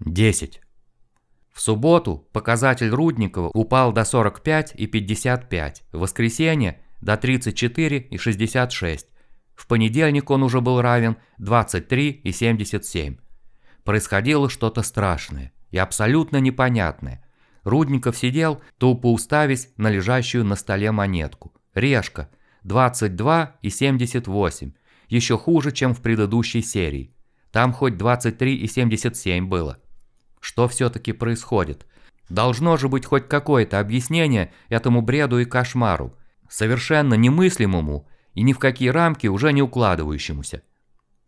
10. В субботу показатель Рудникова упал до 45 и 55, в воскресенье до 34 и 66. В понедельник он уже был равен 23 и 77. Происходило что-то страшное и абсолютно непонятное. Рудников сидел, тупо уставясь на лежащую на столе монетку. Решка 22 и 78, еще хуже, чем в предыдущей серии. Там хоть 23 и 77 было. Что все-таки происходит? Должно же быть хоть какое-то объяснение этому бреду и кошмару, совершенно немыслимому и ни в какие рамки уже не укладывающемуся.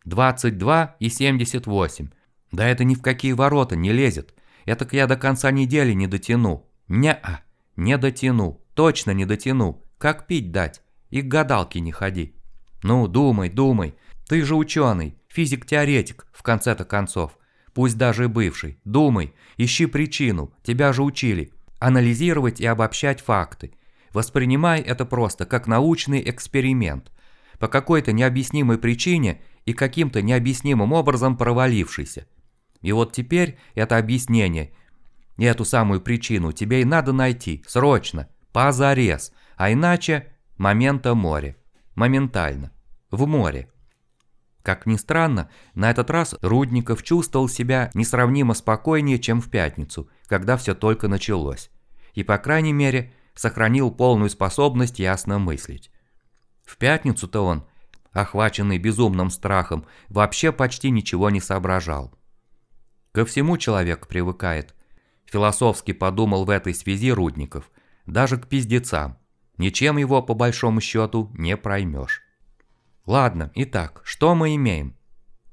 22 и 78. Да это ни в какие ворота не лезет. Это я до конца недели не дотяну. Не-а, не дотяну. Точно не дотяну. Как пить дать? И к гадалке не ходи. Ну, думай, думай. Ты же ученый, физик-теоретик, в конце-то концов пусть даже бывший. Думай, ищи причину, тебя же учили. Анализировать и обобщать факты. Воспринимай это просто как научный эксперимент. По какой-то необъяснимой причине и каким-то необъяснимым образом провалившийся. И вот теперь это объяснение и эту самую причину тебе и надо найти, срочно, позарез, а иначе момента море. Моментально. В море. Как ни странно, на этот раз Рудников чувствовал себя несравнимо спокойнее, чем в пятницу, когда все только началось. И, по крайней мере, сохранил полную способность ясно мыслить. В пятницу-то он, охваченный безумным страхом, вообще почти ничего не соображал. Ко всему человек привыкает. Философски подумал в этой связи Рудников. Даже к пиздецам. Ничем его, по большому счету, не проймешь. Ладно, итак, что мы имеем?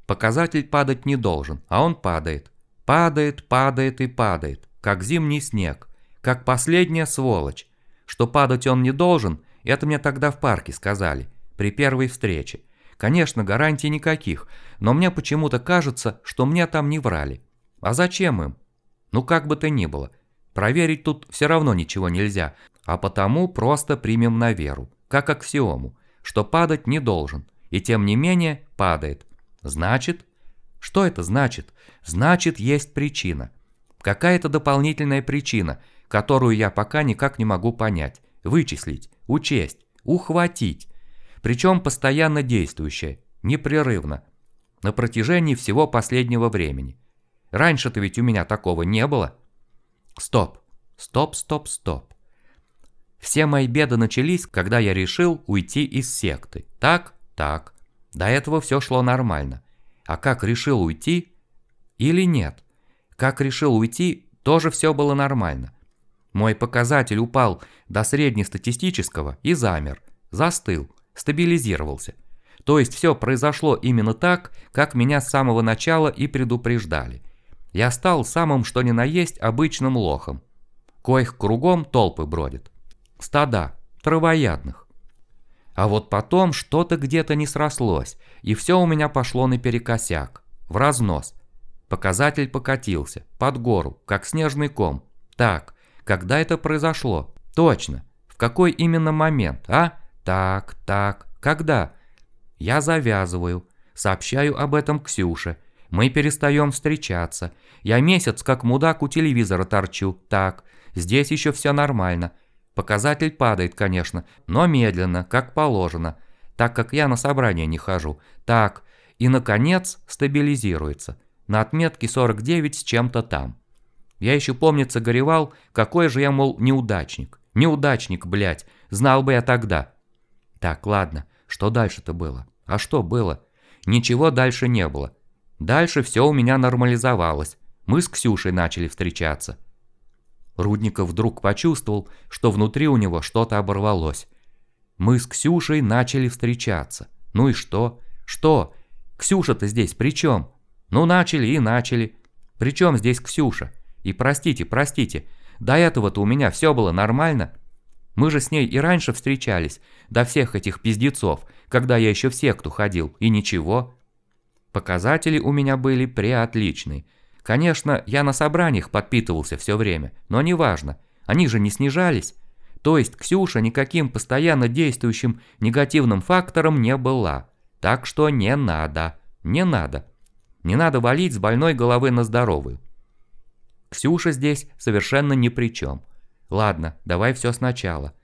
Показатель падать не должен, а он падает. Падает, падает и падает, как зимний снег, как последняя сволочь. Что падать он не должен, это мне тогда в парке сказали, при первой встрече. Конечно, гарантий никаких, но мне почему-то кажется, что мне там не врали. А зачем им? Ну как бы то ни было. Проверить тут все равно ничего нельзя, а потому просто примем на веру, как аксиому что падать не должен, и тем не менее падает. Значит, что это значит? Значит, есть причина. Какая-то дополнительная причина, которую я пока никак не могу понять, вычислить, учесть, ухватить. Причем постоянно действующая, непрерывно, на протяжении всего последнего времени. Раньше-то ведь у меня такого не было. Стоп, стоп, стоп, стоп. Все мои беды начались, когда я решил уйти из секты. Так, так. До этого все шло нормально. А как решил уйти? Или нет? Как решил уйти, тоже все было нормально. Мой показатель упал до среднестатистического и замер, застыл, стабилизировался. То есть все произошло именно так, как меня с самого начала и предупреждали. Я стал самым что ни на есть обычным лохом. Коих кругом толпы бродят стада, травоядных. А вот потом что-то где-то не срослось, и все у меня пошло наперекосяк, в разнос. Показатель покатился, под гору, как снежный ком. Так, когда это произошло? Точно. В какой именно момент, а? Так, так, когда? Я завязываю, сообщаю об этом Ксюше. Мы перестаем встречаться. Я месяц как мудак у телевизора торчу. Так, здесь еще все нормально. Показатель падает, конечно, но медленно, как положено, так как я на собрание не хожу. Так, и наконец стабилизируется. На отметке 49 с чем-то там. Я еще, помнится, горевал, какой же я, мол, неудачник. Неудачник, блядь, знал бы я тогда. Так, ладно, что дальше-то было? А что было? Ничего дальше не было. Дальше все у меня нормализовалось. Мы с Ксюшей начали встречаться. Рудников вдруг почувствовал, что внутри у него что-то оборвалось. Мы с Ксюшей начали встречаться. Ну и что? Что? Ксюша-то здесь при чем? Ну начали и начали. При чем здесь Ксюша? И простите, простите, до этого-то у меня все было нормально. Мы же с ней и раньше встречались, до всех этих пиздецов, когда я еще в секту ходил, и ничего. Показатели у меня были преотличные – Конечно, я на собраниях подпитывался все время, но неважно, они же не снижались. То есть Ксюша никаким постоянно действующим негативным фактором не была. Так что не надо, не надо. Не надо валить с больной головы на здоровую. Ксюша здесь совершенно ни при чем. Ладно, давай все сначала.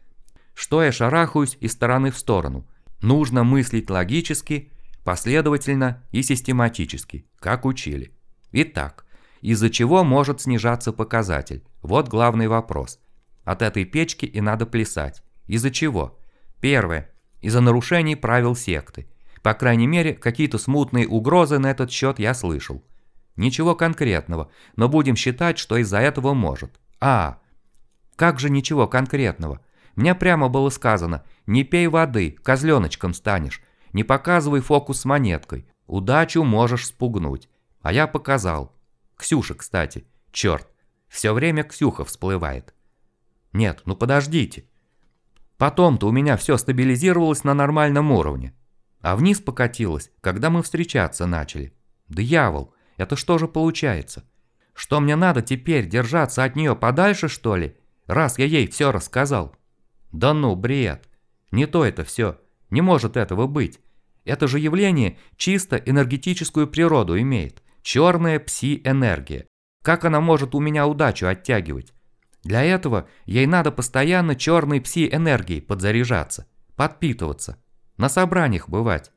Что я шарахаюсь из стороны в сторону? Нужно мыслить логически, последовательно и систематически, как учили. Итак, из-за чего может снижаться показатель? Вот главный вопрос. От этой печки и надо плясать. Из-за чего? Первое. Из-за нарушений правил секты. По крайней мере, какие-то смутные угрозы на этот счет я слышал. Ничего конкретного, но будем считать, что из-за этого может. А, как же ничего конкретного? Мне прямо было сказано, не пей воды, козленочком станешь. Не показывай фокус с монеткой, удачу можешь спугнуть. А я показал. Ксюша, кстати. Черт, все время Ксюха всплывает. Нет, ну подождите. Потом-то у меня все стабилизировалось на нормальном уровне. А вниз покатилось, когда мы встречаться начали. Дьявол, это что же получается? Что мне надо теперь, держаться от нее подальше, что ли? Раз я ей все рассказал. Да ну, бред. Не то это все. Не может этого быть. Это же явление чисто энергетическую природу имеет. Черная пси-энергия. Как она может у меня удачу оттягивать? Для этого ей надо постоянно черной пси-энергией подзаряжаться, подпитываться, на собраниях бывать.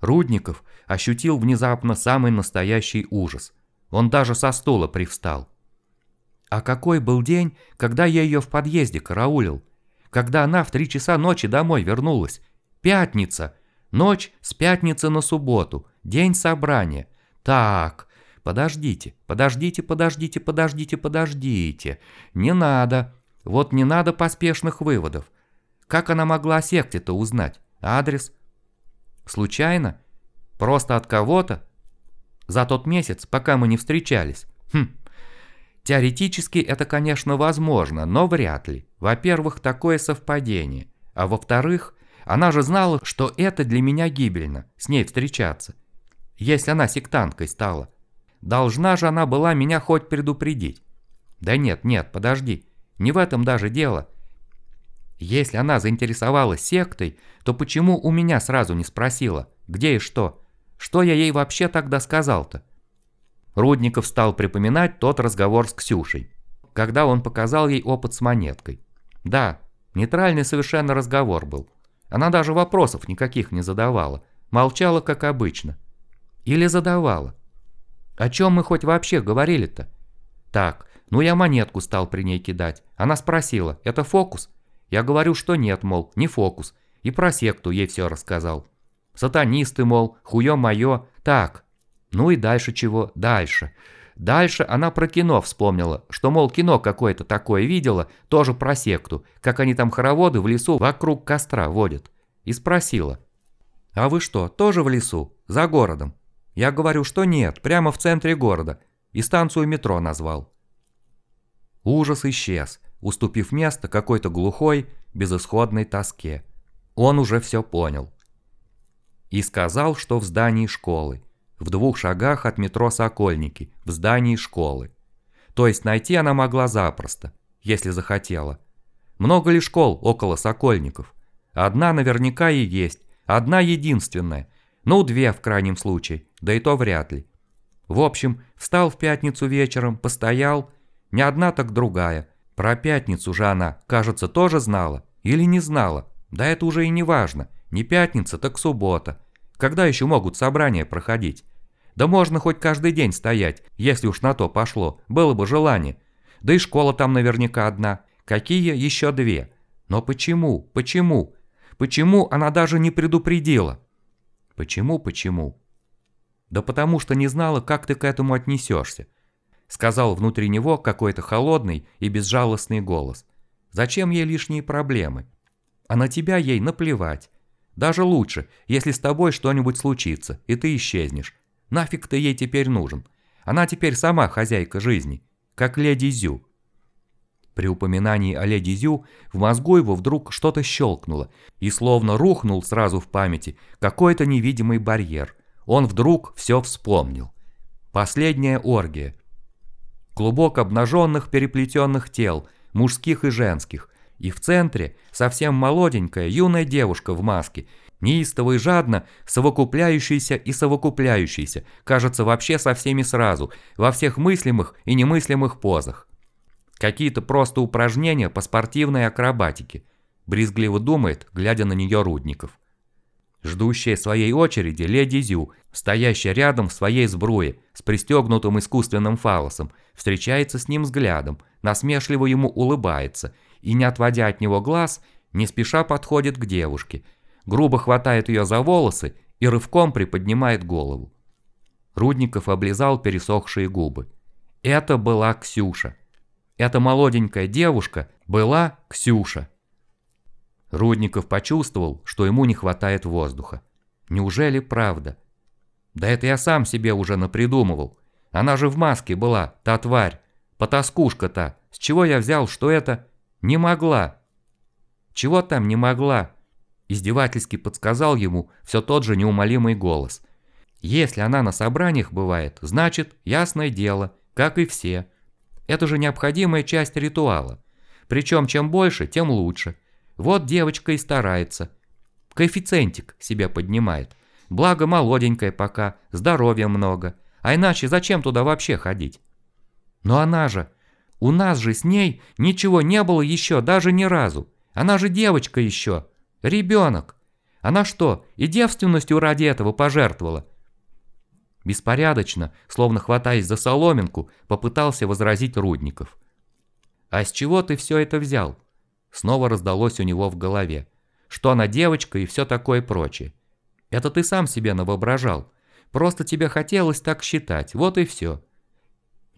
Рудников ощутил внезапно самый настоящий ужас. Он даже со стула привстал. А какой был день, когда я ее в подъезде караулил? Когда она в три часа ночи домой вернулась? Пятница! Ночь с пятницы на субботу, день собрания. Так, Подождите, подождите, подождите, подождите, подождите. Не надо. Вот не надо поспешных выводов. Как она могла о секте-то узнать? Адрес? Случайно? Просто от кого-то? За тот месяц, пока мы не встречались? Хм. Теоретически это, конечно, возможно, но вряд ли. Во-первых, такое совпадение. А во-вторых, она же знала, что это для меня гибельно, с ней встречаться. Если она сектанткой стала. Должна же она была меня хоть предупредить. Да нет, нет, подожди. Не в этом даже дело. Если она заинтересовалась сектой, то почему у меня сразу не спросила, где и что? Что я ей вообще тогда сказал-то? Рудников стал припоминать тот разговор с Ксюшей, когда он показал ей опыт с монеткой. Да, нейтральный совершенно разговор был. Она даже вопросов никаких не задавала, молчала как обычно. Или задавала. О чем мы хоть вообще говорили-то? Так, ну я монетку стал при ней кидать. Она спросила, это фокус? Я говорю, что нет, мол, не фокус. И про секту ей все рассказал. Сатанисты, мол, хуё моё. Так, ну и дальше чего? Дальше. Дальше она про кино вспомнила, что, мол, кино какое-то такое видела, тоже про секту, как они там хороводы в лесу вокруг костра водят. И спросила, «А вы что, тоже в лесу? За городом?» Я говорю, что нет, прямо в центре города. И станцию метро назвал. Ужас исчез, уступив место какой-то глухой, безысходной тоске. Он уже все понял. И сказал, что в здании школы. В двух шагах от метро Сокольники, в здании школы. То есть найти она могла запросто, если захотела. Много ли школ около Сокольников? Одна наверняка и есть, одна единственная, ну, две в крайнем случае, да и то вряд ли. В общем, встал в пятницу вечером, постоял, не одна, так другая. Про пятницу же она, кажется, тоже знала. Или не знала. Да это уже и не важно. Не пятница, так суббота. Когда еще могут собрания проходить? Да можно хоть каждый день стоять, если уж на то пошло, было бы желание. Да и школа там наверняка одна. Какие еще две? Но почему? Почему? Почему она даже не предупредила? Почему, почему? Да потому что не знала, как ты к этому отнесешься. Сказал внутри него какой-то холодный и безжалостный голос. Зачем ей лишние проблемы? А на тебя ей наплевать. Даже лучше, если с тобой что-нибудь случится, и ты исчезнешь. Нафиг ты ей теперь нужен? Она теперь сама хозяйка жизни, как леди Зю. При упоминании о леди Зю в мозгу его вдруг что-то щелкнуло, и словно рухнул сразу в памяти какой-то невидимый барьер. Он вдруг все вспомнил. Последняя оргия. Клубок обнаженных переплетенных тел, мужских и женских, и в центре совсем молоденькая юная девушка в маске, неистово и жадно, совокупляющийся и совокупляющийся, кажется, вообще со всеми сразу, во всех мыслимых и немыслимых позах. Какие-то просто упражнения по спортивной акробатике, брезгливо думает, глядя на нее Рудников. Ждущая своей очереди леди Зю, стоящая рядом в своей сбруе, с пристегнутым искусственным фалосом, встречается с ним взглядом, насмешливо ему улыбается и, не отводя от него глаз, не спеша подходит к девушке, грубо хватает ее за волосы и рывком приподнимает голову. Рудников облизал пересохшие губы. Это была Ксюша. Эта молоденькая девушка была Ксюша. Рудников почувствовал, что ему не хватает воздуха. Неужели правда? Да это я сам себе уже напридумывал. Она же в маске была, та тварь. Потаскушка-то. С чего я взял, что это... Не могла. Чего там не могла? Издевательски подсказал ему все тот же неумолимый голос. Если она на собраниях бывает, значит, ясное дело, как и все. Это же необходимая часть ритуала. Причем чем больше, тем лучше. Вот девочка и старается. Коэффициентик себе поднимает. Благо молоденькая пока, здоровья много. А иначе зачем туда вообще ходить? Но она же... У нас же с ней ничего не было еще даже ни разу. Она же девочка еще. Ребенок. Она что, и девственностью ради этого пожертвовала? Беспорядочно, словно хватаясь за соломинку, попытался возразить Рудников. «А с чего ты все это взял?» Снова раздалось у него в голове. Что она девочка и все такое прочее. Это ты сам себе навоображал. Просто тебе хотелось так считать, вот и все.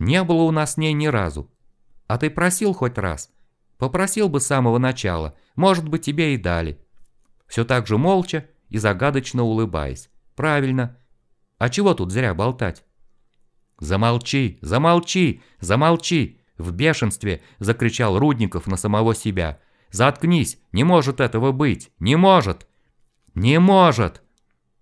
Не было у нас с ней ни разу. А ты просил хоть раз? Попросил бы с самого начала, может быть тебе и дали. Все так же молча и загадочно улыбаясь. Правильно. А чего тут зря болтать? Замолчи, замолчи, замолчи! В бешенстве закричал Рудников на самого себя. Заткнись, не может этого быть, не может! Не может!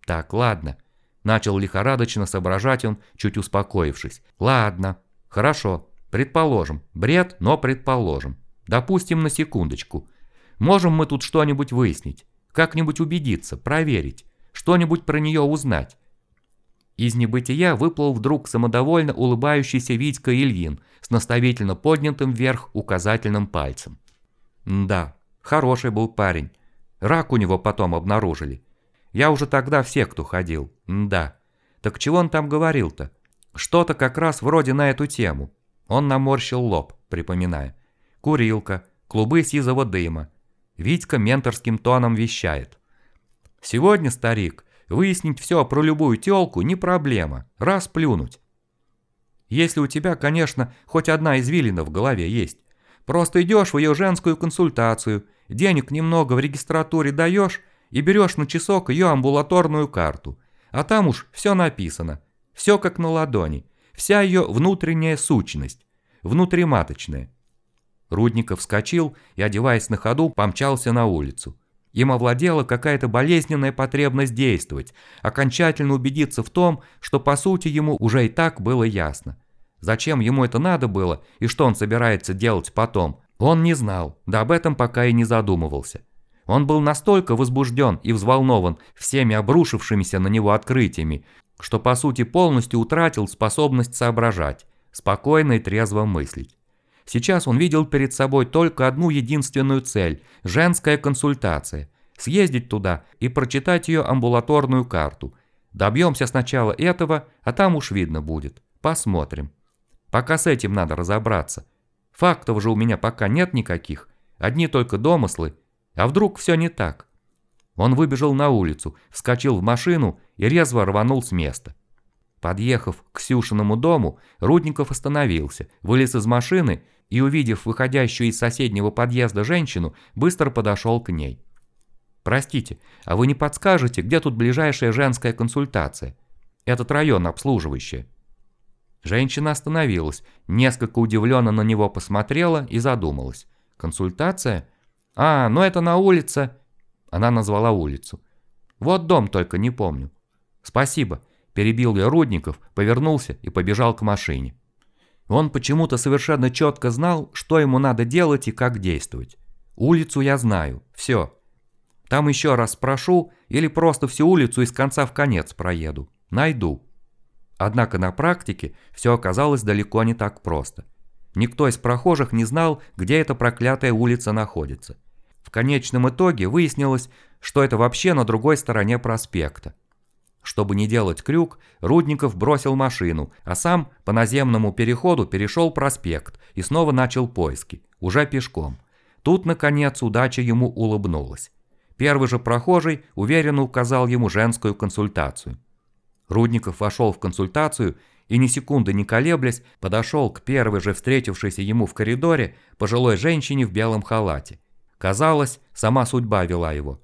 Так, ладно. Начал лихорадочно соображать он, чуть успокоившись. Ладно, хорошо, предположим. Бред, но предположим. Допустим на секундочку. Можем мы тут что-нибудь выяснить, как-нибудь убедиться, проверить, что-нибудь про нее узнать. Из небытия выплыл вдруг самодовольно улыбающийся Витька Ильин с наставительно поднятым вверх указательным пальцем. Да, хороший был парень. Рак у него потом обнаружили. Я уже тогда в секту ходил. Да. Так чего он там говорил-то? Что-то как раз вроде на эту тему. Он наморщил лоб, припоминая. Курилка, клубы сизого дыма. Витька менторским тоном вещает. Сегодня, старик, выяснить все про любую телку не проблема. Раз плюнуть. Если у тебя, конечно, хоть одна извилина в голове есть. Просто идешь в ее женскую консультацию, денег немного в регистратуре даешь и берешь на часок ее амбулаторную карту. А там уж все написано. Все как на ладони. Вся ее внутренняя сущность. Внутриматочная. Рудников вскочил и, одеваясь на ходу, помчался на улицу. Им овладела какая-то болезненная потребность действовать, окончательно убедиться в том, что по сути ему уже и так было ясно. Зачем ему это надо было и что он собирается делать потом, он не знал, да об этом пока и не задумывался. Он был настолько возбужден и взволнован всеми обрушившимися на него открытиями, что по сути полностью утратил способность соображать, спокойно и трезво мыслить. Сейчас он видел перед собой только одну единственную цель – женская консультация. Съездить туда и прочитать ее амбулаторную карту. Добьемся сначала этого, а там уж видно будет. Посмотрим. Пока с этим надо разобраться. Фактов же у меня пока нет никаких, одни только домыслы. А вдруг все не так? Он выбежал на улицу, вскочил в машину и резво рванул с места. Подъехав к Ксюшиному дому, Рудников остановился, вылез из машины и, увидев выходящую из соседнего подъезда женщину, быстро подошел к ней. «Простите, а вы не подскажете, где тут ближайшая женская консультация? Этот район обслуживающий?» Женщина остановилась, несколько удивленно на него посмотрела и задумалась. «Консультация? А, ну это на улице...» Она назвала улицу. «Вот дом только не помню». «Спасибо», – перебил я Рудников, повернулся и побежал к машине. Он почему-то совершенно четко знал, что ему надо делать и как действовать. Улицу я знаю, все. Там еще раз спрошу или просто всю улицу из конца в конец проеду. Найду. Однако на практике все оказалось далеко не так просто. Никто из прохожих не знал, где эта проклятая улица находится. В конечном итоге выяснилось, что это вообще на другой стороне проспекта. Чтобы не делать крюк, Рудников бросил машину, а сам по наземному переходу перешел проспект и снова начал поиски, уже пешком. Тут, наконец, удача ему улыбнулась. Первый же прохожий уверенно указал ему женскую консультацию. Рудников вошел в консультацию и ни секунды не колеблясь подошел к первой же встретившейся ему в коридоре пожилой женщине в белом халате. Казалось, сама судьба вела его.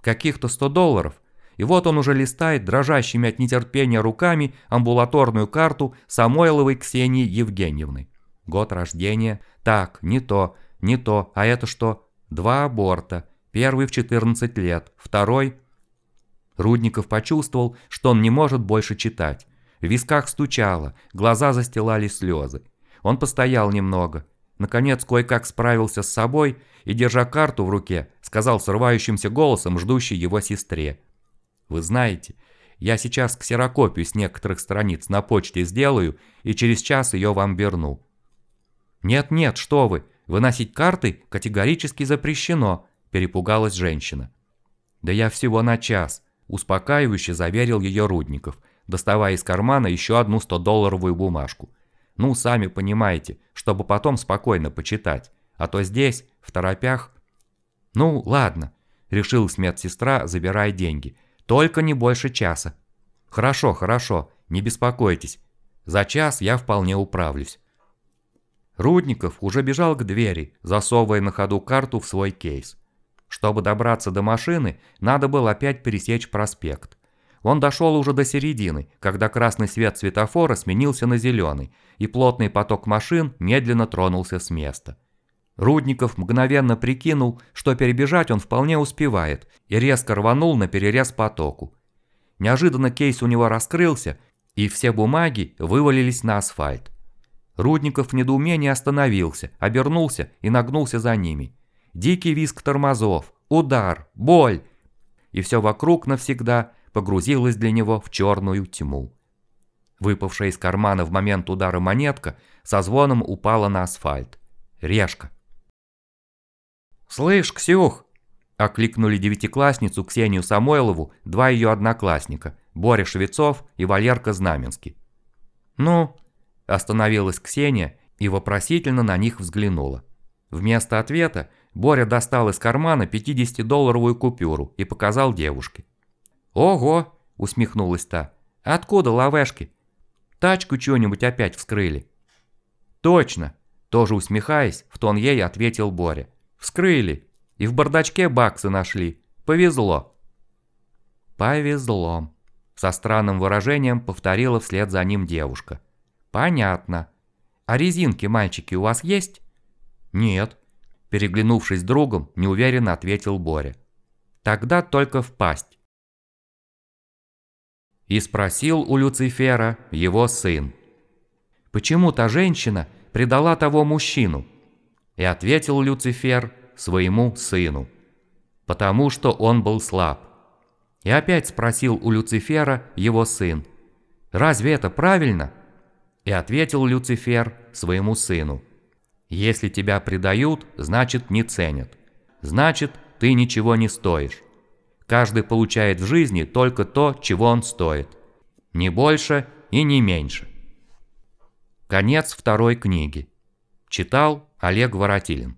Каких-то 100 долларов и вот он уже листает дрожащими от нетерпения руками амбулаторную карту Самойловой Ксении Евгеньевны. Год рождения. Так, не то, не то. А это что? Два аборта. Первый в 14 лет, второй... Рудников почувствовал, что он не может больше читать. В висках стучало, глаза застилали слезы. Он постоял немного. Наконец кое-как справился с собой и, держа карту в руке, сказал срывающимся голосом ждущей его сестре. Вы знаете, я сейчас ксерокопию с некоторых страниц на почте сделаю и через час ее вам верну. Нет-нет, что вы, выносить карты категорически запрещено, перепугалась женщина. Да я всего на час, успокаивающе заверил ее Рудников, доставая из кармана еще одну 100-долларовую бумажку. Ну, сами понимаете, чтобы потом спокойно почитать, а то здесь, в торопях... Ну, ладно, решилась медсестра, забирая деньги – только не больше часа. Хорошо, хорошо, не беспокойтесь. За час я вполне управлюсь. Рудников уже бежал к двери, засовывая на ходу карту в свой кейс. Чтобы добраться до машины, надо было опять пересечь проспект. Он дошел уже до середины, когда красный свет светофора сменился на зеленый, и плотный поток машин медленно тронулся с места. Рудников мгновенно прикинул, что перебежать он вполне успевает, и резко рванул на перерез потоку. Неожиданно кейс у него раскрылся, и все бумаги вывалились на асфальт. Рудников в недоумении остановился, обернулся и нагнулся за ними. Дикий визг тормозов, удар, боль. И все вокруг навсегда погрузилось для него в черную тьму. Выпавшая из кармана в момент удара монетка со звоном упала на асфальт. Решка. «Слышь, Ксюх!» – окликнули девятиклассницу Ксению Самойлову два ее одноклассника – Боря Швецов и Валерка Знаменский. «Ну?» – остановилась Ксения и вопросительно на них взглянула. Вместо ответа Боря достал из кармана 50-долларовую купюру и показал девушке. «Ого!» – усмехнулась та. «Откуда лавешки? Тачку что-нибудь опять вскрыли?» «Точно!» – тоже усмехаясь, в тон ей ответил Боря. Вскрыли. И в бардачке баксы нашли. Повезло. Повезло. Со странным выражением повторила вслед за ним девушка. Понятно. А резинки, мальчики, у вас есть? Нет. Переглянувшись другом, неуверенно ответил Боря. Тогда только в пасть. И спросил у Люцифера его сын. Почему та женщина предала того мужчину? И ответил Люцифер своему сыну, потому что он был слаб. И опять спросил у Люцифера его сын, «Разве это правильно?» И ответил Люцифер своему сыну, «Если тебя предают, значит не ценят. Значит, ты ничего не стоишь. Каждый получает в жизни только то, чего он стоит. Не больше и не меньше». Конец второй книги. Читал Олег Воротилин.